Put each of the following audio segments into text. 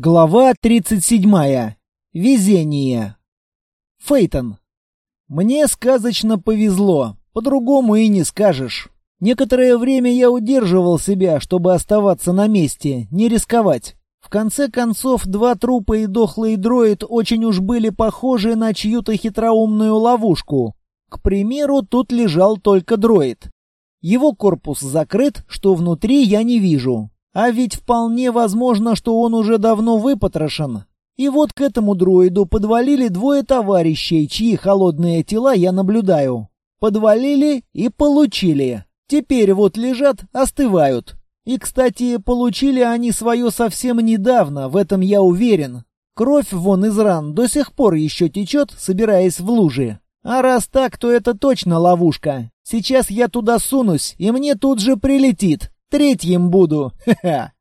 Глава 37. Везение. Фейтон. Мне сказочно повезло, по-другому и не скажешь. Некоторое время я удерживал себя, чтобы оставаться на месте, не рисковать. В конце концов, два трупа и дохлый дроид очень уж были похожи на чью-то хитроумную ловушку. К примеру, тут лежал только дроид. Его корпус закрыт, что внутри я не вижу. А ведь вполне возможно, что он уже давно выпотрошен. И вот к этому дроиду подвалили двое товарищей, чьи холодные тела я наблюдаю. Подвалили и получили. Теперь вот лежат, остывают. И, кстати, получили они свое совсем недавно, в этом я уверен. Кровь вон из ран до сих пор еще течет, собираясь в лужи. А раз так, то это точно ловушка. Сейчас я туда сунусь, и мне тут же прилетит. Третьим буду. Ха-ха.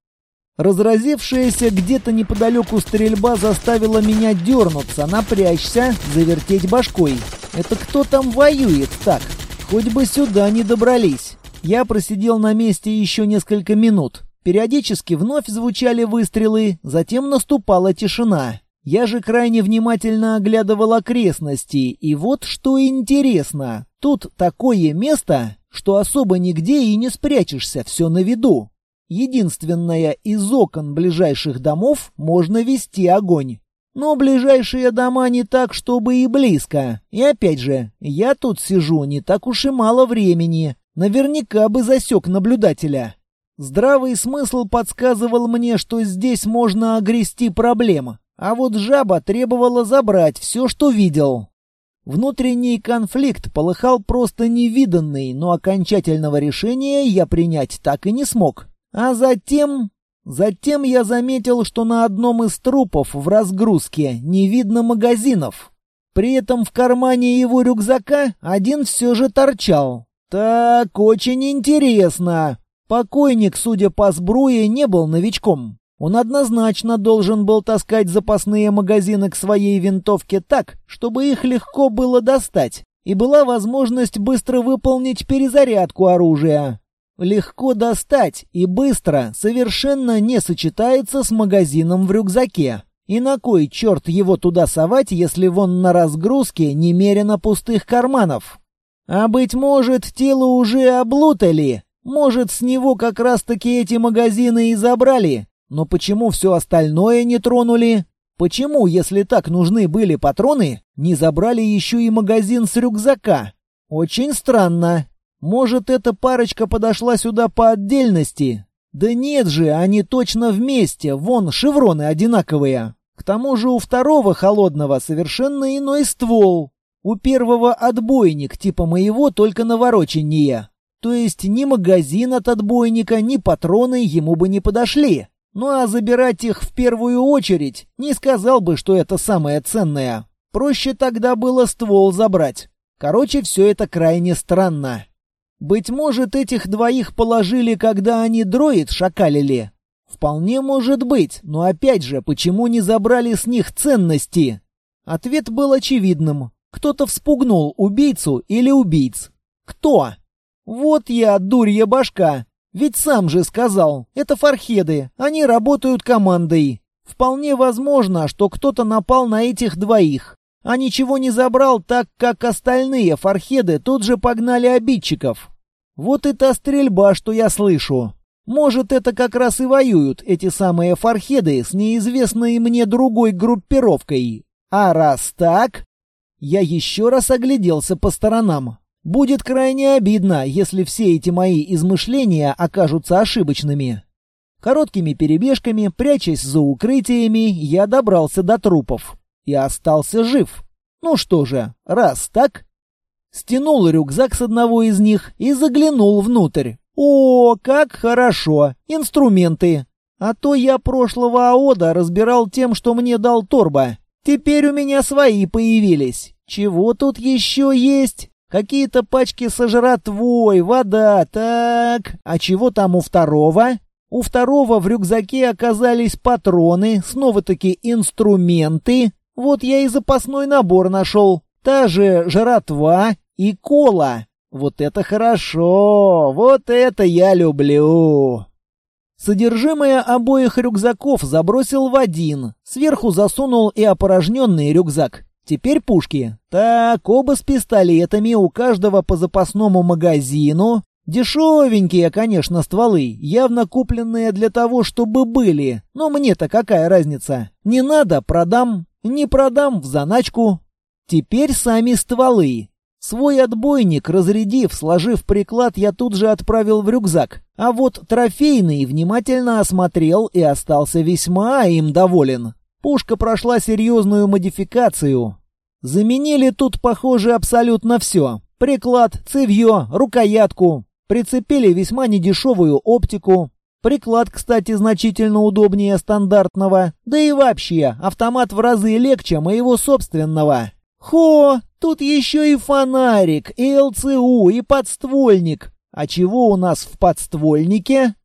Разразившаяся где-то неподалеку стрельба заставила меня дернуться, напрячься, завертеть башкой. Это кто там воюет так? Хоть бы сюда не добрались. Я просидел на месте еще несколько минут. Периодически вновь звучали выстрелы, затем наступала тишина. Я же крайне внимательно оглядывал окрестности, и вот что интересно. Тут такое место, что особо нигде и не спрячешься, все на виду. Единственное, из окон ближайших домов можно вести огонь. Но ближайшие дома не так, чтобы и близко. И опять же, я тут сижу не так уж и мало времени. Наверняка бы засек наблюдателя. Здравый смысл подсказывал мне, что здесь можно огрести проблем. А вот жаба требовала забрать все, что видел. Внутренний конфликт полыхал просто невиданный, но окончательного решения я принять так и не смог. А затем... Затем я заметил, что на одном из трупов в разгрузке не видно магазинов. При этом в кармане его рюкзака один все же торчал. Так, очень интересно. Покойник, судя по сбруе, не был новичком. Он однозначно должен был таскать запасные магазины к своей винтовке так, чтобы их легко было достать, и была возможность быстро выполнить перезарядку оружия. Легко достать и быстро совершенно не сочетается с магазином в рюкзаке. И на кой черт его туда совать, если вон на разгрузке немерено пустых карманов? А быть может, тело уже облутали? Может, с него как раз-таки эти магазины и забрали? Но почему все остальное не тронули? Почему, если так нужны были патроны, не забрали еще и магазин с рюкзака? Очень странно. Может, эта парочка подошла сюда по отдельности? Да нет же, они точно вместе, вон шевроны одинаковые. К тому же у второго холодного совершенно иной ствол. У первого отбойник типа моего, только навороченнее. То есть ни магазин от отбойника, ни патроны ему бы не подошли. Ну а забирать их в первую очередь не сказал бы, что это самое ценное. Проще тогда было ствол забрать. Короче, все это крайне странно. Быть может, этих двоих положили, когда они дроид шакалили? Вполне может быть, но опять же, почему не забрали с них ценности? Ответ был очевидным. Кто-то вспугнул убийцу или убийц. Кто? Вот я, дурья башка. Ведь сам же сказал, это фархеды, они работают командой. Вполне возможно, что кто-то напал на этих двоих, а ничего не забрал, так как остальные фархеды тут же погнали обидчиков. Вот и стрельба, что я слышу. Может, это как раз и воюют эти самые фархеды с неизвестной мне другой группировкой. А раз так... Я еще раз огляделся по сторонам. Будет крайне обидно, если все эти мои измышления окажутся ошибочными. Короткими перебежками, прячась за укрытиями, я добрался до трупов. И остался жив. Ну что же, раз так... Стянул рюкзак с одного из них и заглянул внутрь. О, как хорошо! Инструменты! А то я прошлого АОДа разбирал тем, что мне дал Торба. Теперь у меня свои появились. Чего тут еще есть? Какие-то пачки сожратвой, вода, так. А чего там у второго? У второго в рюкзаке оказались патроны, снова-таки инструменты. Вот я и запасной набор нашел. Та же жратва и кола. Вот это хорошо, вот это я люблю. Содержимое обоих рюкзаков забросил в один, сверху засунул и опорожненный рюкзак. Теперь пушки. Так, оба с пистолетами, у каждого по запасному магазину. Дешевенькие, конечно, стволы, явно купленные для того, чтобы были. Но мне-то какая разница? Не надо, продам. Не продам, в заначку. Теперь сами стволы. Свой отбойник, разрядив, сложив приклад, я тут же отправил в рюкзак. А вот трофейный внимательно осмотрел и остался весьма им доволен. Пушка прошла серьезную модификацию. Заменили тут, похоже, абсолютно все. Приклад, цевье, рукоятку. Прицепили весьма недешевую оптику. Приклад, кстати, значительно удобнее стандартного. Да и вообще, автомат в разы легче моего собственного. Хо, тут еще и фонарик, и ЛЦУ, и подствольник. А чего у нас в подствольнике?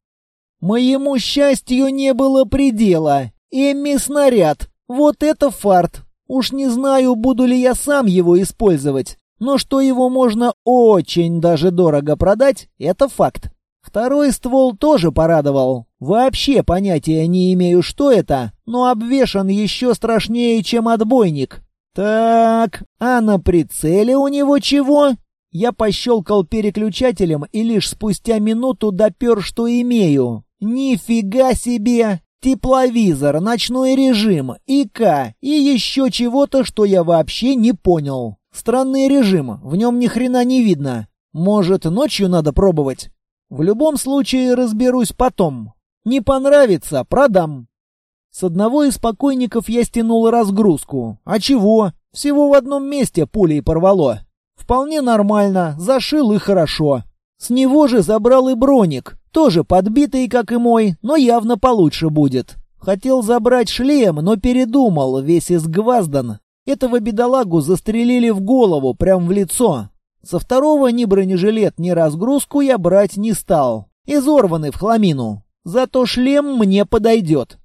Моему счастью не было предела. Эмми-снаряд. Вот это фарт. Уж не знаю, буду ли я сам его использовать. Но что его можно очень даже дорого продать, это факт. Второй ствол тоже порадовал. Вообще понятия не имею, что это, но обвешан еще страшнее, чем отбойник. Так, а на прицеле у него чего? Я пощелкал переключателем и лишь спустя минуту допер, что имею. Нифига себе! Тепловизор, ночной режим, ИК и еще чего-то, что я вообще не понял. Странный режим, в нем ни хрена не видно. Может, ночью надо пробовать? В любом случае разберусь потом. Не понравится, продам. С одного из покойников я стянул разгрузку. А чего? Всего в одном месте пулей порвало. Вполне нормально, зашил и хорошо. С него же забрал и броник. Тоже подбитый, как и мой, но явно получше будет. Хотел забрать шлем, но передумал, весь изгваздан. Этого бедолагу застрелили в голову, прям в лицо. Со второго ни бронежилет, ни разгрузку я брать не стал. Изорванный в хламину. Зато шлем мне подойдет.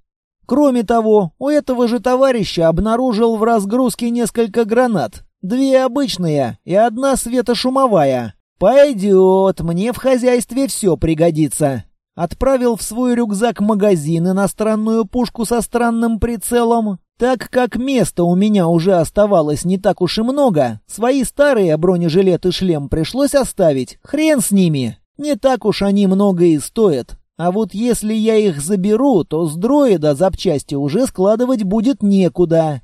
Кроме того, у этого же товарища обнаружил в разгрузке несколько гранат. Две обычные и одна светошумовая. Пойдет, мне в хозяйстве все пригодится. Отправил в свой рюкзак магазин иностранную пушку со странным прицелом. Так как места у меня уже оставалось не так уж и много, свои старые бронежилет и шлем пришлось оставить. Хрен с ними. Не так уж они много и стоят. А вот если я их заберу, то с дроида запчасти уже складывать будет некуда.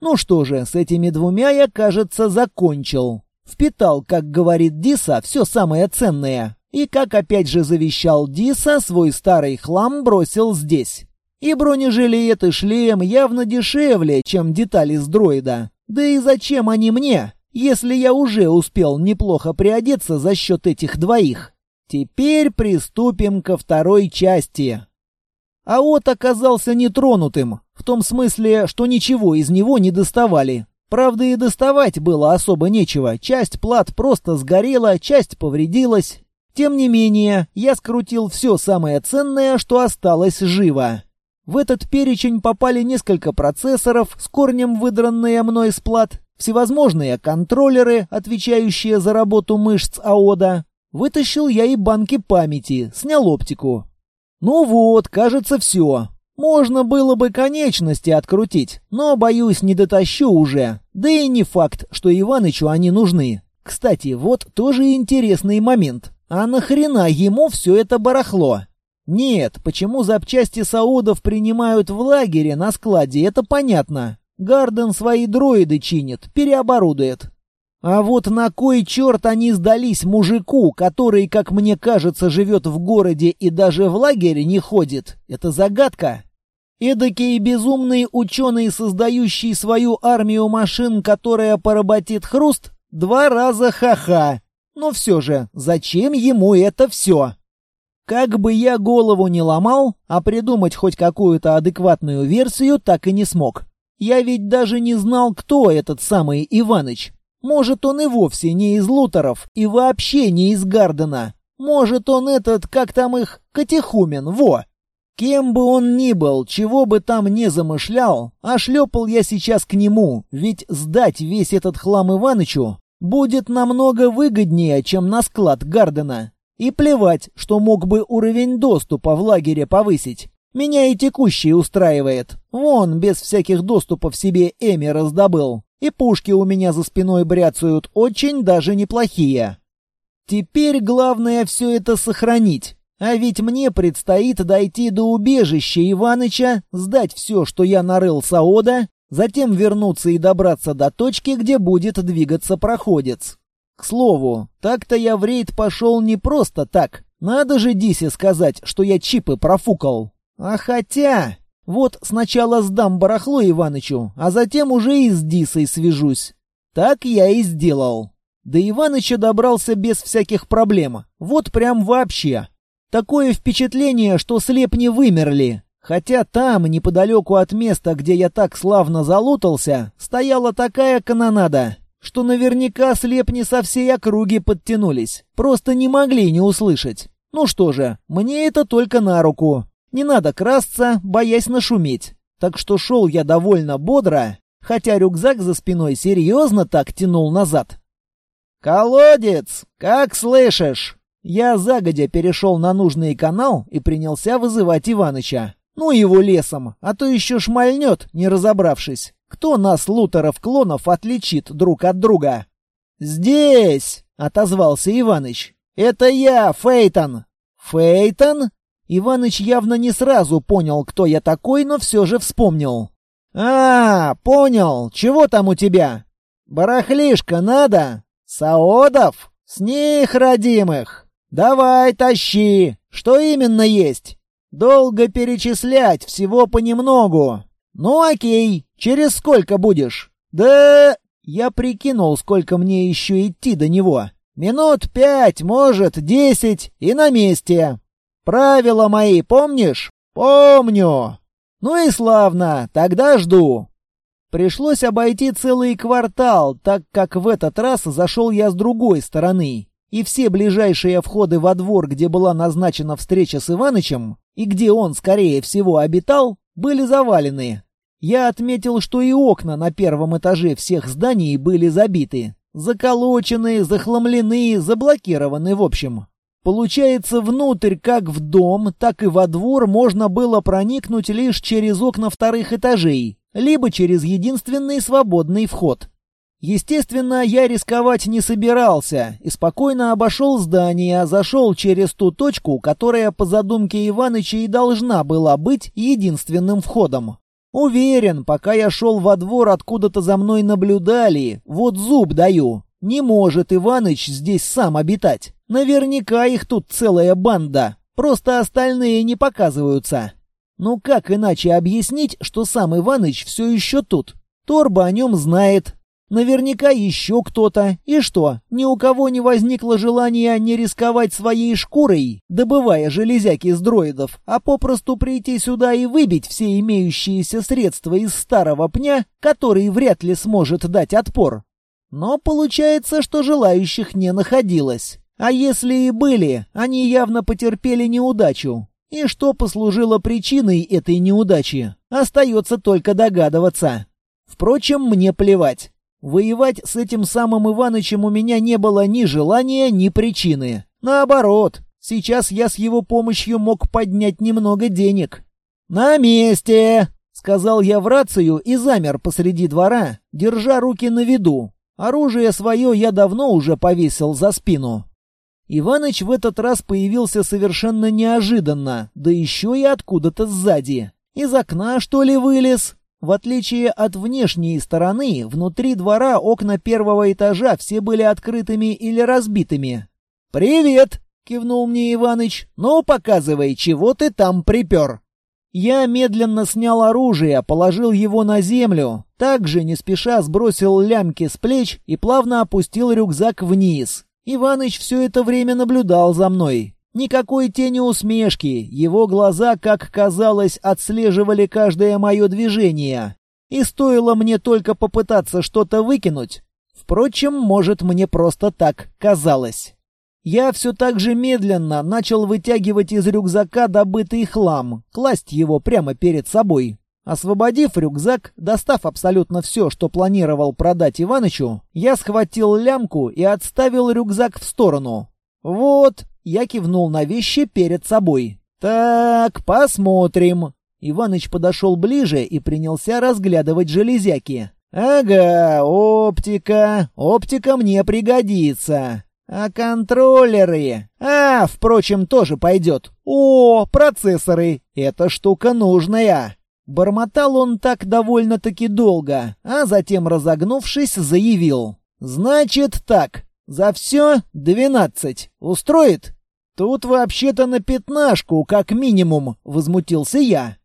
Ну что же, с этими двумя я, кажется, закончил. Впитал, как говорит Диса, все самое ценное. И, как опять же завещал Диса, свой старый хлам бросил здесь. И бронежилет, и шлем явно дешевле, чем детали с дроида. Да и зачем они мне, если я уже успел неплохо приодеться за счет этих двоих? Теперь приступим ко второй части. Аот оказался нетронутым, в том смысле, что ничего из него не доставали. Правда, и доставать было особо нечего. Часть плат просто сгорела, часть повредилась. Тем не менее, я скрутил все самое ценное, что осталось живо. В этот перечень попали несколько процессоров, с корнем выдранные мной с плат, всевозможные контроллеры, отвечающие за работу мышц АОДа, Вытащил я и банки памяти, снял оптику. Ну вот, кажется, все. Можно было бы конечности открутить, но, боюсь, не дотащу уже. Да и не факт, что Иванычу они нужны. Кстати, вот тоже интересный момент. А нахрена ему все это барахло? Нет, почему запчасти саудов принимают в лагере на складе, это понятно. Гарден свои дроиды чинит, переоборудует. А вот на кой черт они сдались мужику, который, как мне кажется, живет в городе и даже в лагере не ходит? Это загадка. Эдакий безумный ученый, создающий свою армию машин, которая поработит хруст, два раза ха-ха. Но все же, зачем ему это все? Как бы я голову не ломал, а придумать хоть какую-то адекватную версию так и не смог. Я ведь даже не знал, кто этот самый Иваныч. Может, он и вовсе не из Лутеров и вообще не из Гардена. Может, он этот, как там их, Катехумен, во! Кем бы он ни был, чего бы там не замышлял, а шлепал я сейчас к нему, ведь сдать весь этот хлам Иванычу будет намного выгоднее, чем на склад Гардена. И плевать, что мог бы уровень доступа в лагере повысить. Меня и текущий устраивает. Вон, без всяких доступов себе Эми раздобыл. И пушки у меня за спиной бряцают очень даже неплохие. Теперь главное все это сохранить. А ведь мне предстоит дойти до убежища Иваныча, сдать все, что я нарыл с Аода, затем вернуться и добраться до точки, где будет двигаться проходец. К слову, так-то я в рейд пошел не просто так. Надо же Дисе сказать, что я чипы профукал. А хотя... Вот сначала сдам барахло Иванычу, а затем уже и с Дисой свяжусь. Так я и сделал. До Иваныча добрался без всяких проблем. Вот прям вообще. Такое впечатление, что слепни вымерли. Хотя там, неподалеку от места, где я так славно залутался, стояла такая канонада, что наверняка слепни со всей округи подтянулись. Просто не могли не услышать. Ну что же, мне это только на руку. Не надо красться, боясь нашуметь. Так что шел я довольно бодро, хотя рюкзак за спиной серьезно так тянул назад. «Колодец! Как слышишь?» Я загодя перешел на нужный канал и принялся вызывать Иваныча. Ну его лесом, а то еще шмальнет, не разобравшись. Кто нас, лутеров-клонов, отличит друг от друга? «Здесь!» — отозвался Иваныч. «Это я, Фейтон!» «Фейтон?» Иваныч явно не сразу понял, кто я такой, но все же вспомнил. «А, понял. Чего там у тебя?» «Барахлишка надо?» «Саодов? С них, родимых! Давай, тащи! Что именно есть?» «Долго перечислять, всего понемногу. Ну окей, через сколько будешь?» «Да...» Я прикинул, сколько мне еще идти до него. «Минут пять, может, десять, и на месте. Правила мои помнишь?» «Помню!» «Ну и славно, тогда жду. Пришлось обойти целый квартал, так как в этот раз зашел я с другой стороны. И все ближайшие входы во двор, где была назначена встреча с Иванычем, и где он, скорее всего, обитал, были завалены. Я отметил, что и окна на первом этаже всех зданий были забиты. Заколочены, захламлены, заблокированы в общем. Получается, внутрь как в дом, так и во двор можно было проникнуть лишь через окна вторых этажей, либо через единственный свободный вход. Естественно, я рисковать не собирался и спокойно обошел здание, зашел через ту точку, которая по задумке Иваныча и должна была быть единственным входом. Уверен, пока я шел во двор, откуда-то за мной наблюдали, вот зуб даю. Не может Иваныч здесь сам обитать. Наверняка их тут целая банда, просто остальные не показываются. Ну как иначе объяснить, что сам Иваныч все еще тут? Торба о нем знает. Наверняка еще кто-то. И что, ни у кого не возникло желания не рисковать своей шкурой, добывая железяки из дроидов, а попросту прийти сюда и выбить все имеющиеся средства из старого пня, который вряд ли сможет дать отпор. Но получается, что желающих не находилось. А если и были, они явно потерпели неудачу, и что послужило причиной этой неудачи, остается только догадываться. Впрочем, мне плевать. Воевать с этим самым Иванычем у меня не было ни желания, ни причины. Наоборот, сейчас я с его помощью мог поднять немного денег. «На месте!» — сказал я в рацию и замер посреди двора, держа руки на виду. Оружие свое я давно уже повесил за спину. Иваныч в этот раз появился совершенно неожиданно, да еще и откуда-то сзади. Из окна, что ли, вылез? В отличие от внешней стороны, внутри двора окна первого этажа все были открытыми или разбитыми. «Привет!» — кивнул мне Иваныч. «Ну, показывай, чего ты там припер?» Я медленно снял оружие, положил его на землю, также не спеша сбросил лямки с плеч и плавно опустил рюкзак вниз. Иваныч все это время наблюдал за мной. Никакой тени усмешки, его глаза, как казалось, отслеживали каждое мое движение. И стоило мне только попытаться что-то выкинуть. Впрочем, может, мне просто так казалось. Я все так же медленно начал вытягивать из рюкзака добытый хлам, класть его прямо перед собой. Освободив рюкзак, достав абсолютно все, что планировал продать Иванычу, я схватил лямку и отставил рюкзак в сторону. Вот, я кивнул на вещи перед собой. Так, посмотрим. Иваныч подошел ближе и принялся разглядывать железяки. «Ага, оптика. Оптика мне пригодится. А контроллеры? А, впрочем, тоже пойдет. О, процессоры. Эта штука нужная». Бормотал он так довольно-таки долго, а затем, разогнувшись, заявил. «Значит так, за все двенадцать. Устроит?» «Тут вообще-то на пятнашку, как минимум», — возмутился я.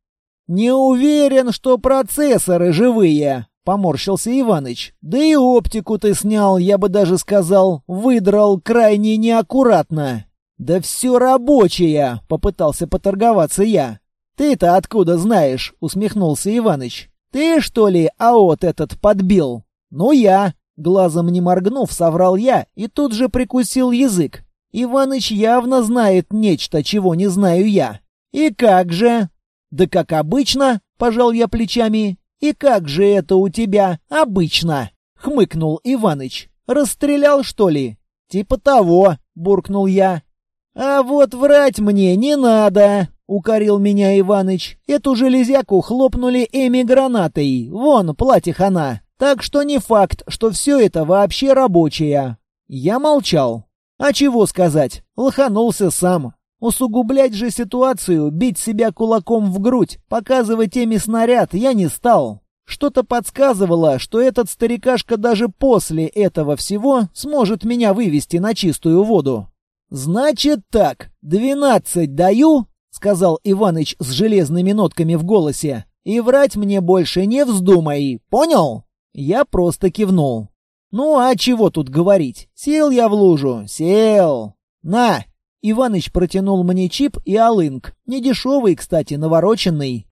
«Не уверен, что процессоры живые», — поморщился Иваныч. «Да и оптику ты снял, я бы даже сказал, выдрал крайне неаккуратно». «Да все рабочее», — попытался поторговаться я. «Ты-то откуда знаешь?» — усмехнулся Иваныч. «Ты, что ли, аот этот подбил?» «Ну, я». Глазом не моргнув, соврал я и тут же прикусил язык. Иваныч явно знает нечто, чего не знаю я. «И как же?» «Да как обычно», — пожал я плечами. «И как же это у тебя обычно?» — хмыкнул Иваныч. «Расстрелял, что ли?» «Типа того», — буркнул я. «А вот врать мне не надо», — укорил меня Иваныч. «Эту железяку хлопнули Эми гранатой. Вон, платье она. Так что не факт, что все это вообще рабочее». Я молчал. А чего сказать? Лоханулся сам. Усугублять же ситуацию, бить себя кулаком в грудь, показывать ими снаряд я не стал. Что-то подсказывало, что этот старикашка даже после этого всего сможет меня вывести на чистую воду. «Значит так, двенадцать даю», — сказал Иваныч с железными нотками в голосе, «и врать мне больше не вздумай, понял?» Я просто кивнул. «Ну а чего тут говорить? Сел я в лужу, сел. На, Иваныч протянул мне чип и алынк. Недешевый, кстати, навороченный.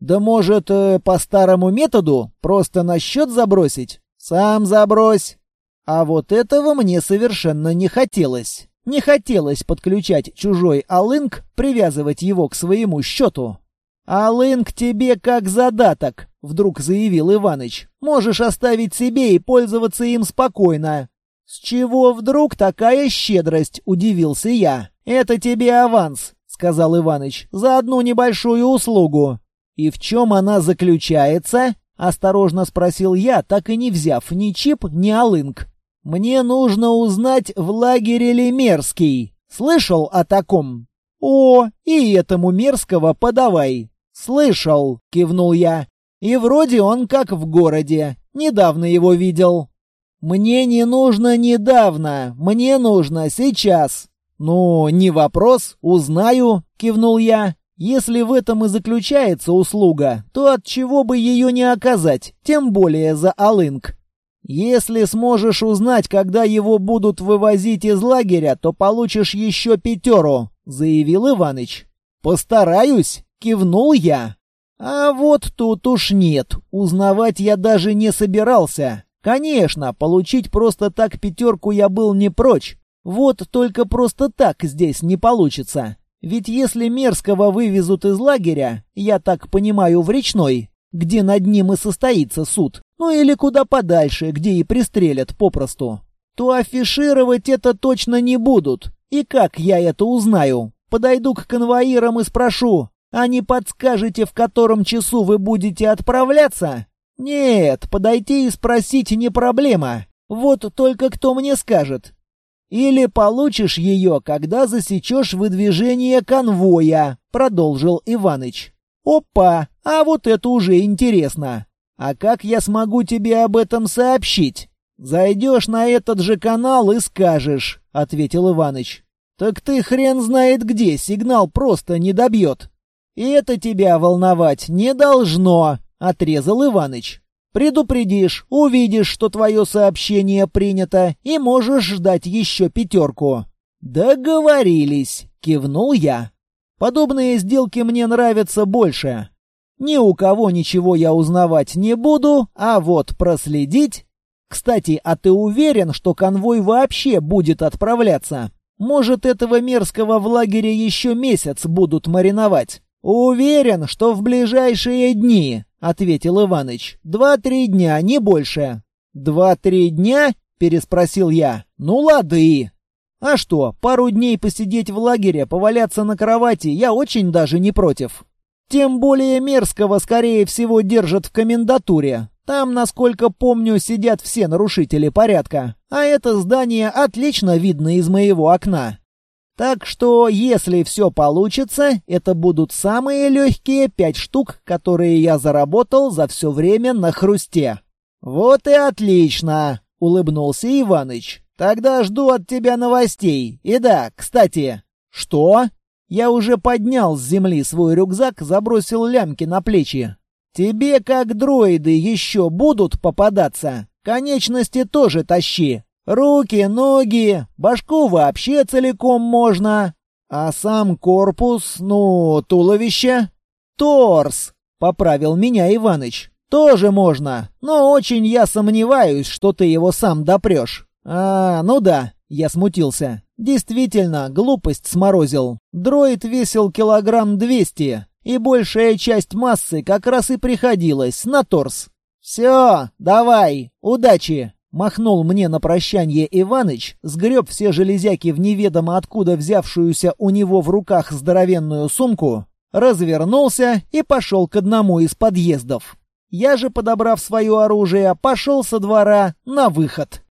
Да может, э, по старому методу? Просто на счет забросить? Сам забрось. А вот этого мне совершенно не хотелось. Не хотелось подключать чужой алынк, привязывать его к своему счету. «Алынк тебе как задаток», — вдруг заявил Иваныч. «Можешь оставить себе и пользоваться им спокойно. «С чего вдруг такая щедрость?» — удивился я. «Это тебе аванс», — сказал Иваныч, — «за одну небольшую услугу». «И в чем она заключается?» — осторожно спросил я, так и не взяв ни чип, ни алынк. «Мне нужно узнать, в лагере ли Мерзкий. Слышал о таком?» «О, и этому Мерзкого подавай». «Слышал», — кивнул я. «И вроде он как в городе. Недавно его видел». «Мне не нужно недавно, мне нужно сейчас». «Ну, не вопрос, узнаю», — кивнул я. «Если в этом и заключается услуга, то от чего бы ее не оказать, тем более за Алынг». «Если сможешь узнать, когда его будут вывозить из лагеря, то получишь еще пятеру», — заявил Иваныч. «Постараюсь», — кивнул я. «А вот тут уж нет, узнавать я даже не собирался. Конечно, получить просто так пятерку я был не прочь. Вот только просто так здесь не получится. Ведь если Мерзкого вывезут из лагеря, я так понимаю, в речной, где над ним и состоится суд, ну или куда подальше, где и пристрелят попросту, то афишировать это точно не будут. И как я это узнаю? Подойду к конвоирам и спрошу, а не подскажете, в котором часу вы будете отправляться? «Нет, подойти и спросить не проблема. Вот только кто мне скажет. Или получишь ее, когда засечешь выдвижение конвоя», — продолжил Иваныч. «Опа, а вот это уже интересно. А как я смогу тебе об этом сообщить?» «Зайдешь на этот же канал и скажешь», — ответил Иваныч. «Так ты хрен знает где, сигнал просто не добьет. И это тебя волновать не должно», отрезал Иваныч. Предупредишь, увидишь, что твое сообщение принято, и можешь ждать еще пятерку. Договорились, кивнул я. Подобные сделки мне нравятся больше. Ни у кого ничего я узнавать не буду, а вот проследить... Кстати, а ты уверен, что конвой вообще будет отправляться? Может, этого мерзкого в лагере еще месяц будут мариновать? Уверен, что в ближайшие дни. — ответил Иваныч. «Два-три дня, не больше». «Два-три дня?» — переспросил я. «Ну, лады». А что, пару дней посидеть в лагере, поваляться на кровати я очень даже не против. Тем более Мерзкого, скорее всего, держат в комендатуре. Там, насколько помню, сидят все нарушители порядка. А это здание отлично видно из моего окна. Так что, если все получится, это будут самые легкие пять штук, которые я заработал за все время на хрусте. «Вот и отлично!» — улыбнулся Иваныч. «Тогда жду от тебя новостей. И да, кстати...» «Что?» Я уже поднял с земли свой рюкзак, забросил лямки на плечи. «Тебе, как дроиды, еще будут попадаться. Конечности тоже тащи. Руки, ноги, башку вообще целиком можно. А сам корпус, ну, туловище? Торс, поправил меня Иваныч. Тоже можно, но очень я сомневаюсь, что ты его сам допрешь. А, ну да, я смутился. Действительно, глупость сморозил. Дроид весил килограмм двести, и большая часть массы как раз и приходилась на торс. «Все, давай, удачи!» Махнул мне на прощание Иваныч, сгреб все железяки в неведомо откуда взявшуюся у него в руках здоровенную сумку, развернулся и пошел к одному из подъездов. Я же, подобрав свое оружие, пошел со двора на выход.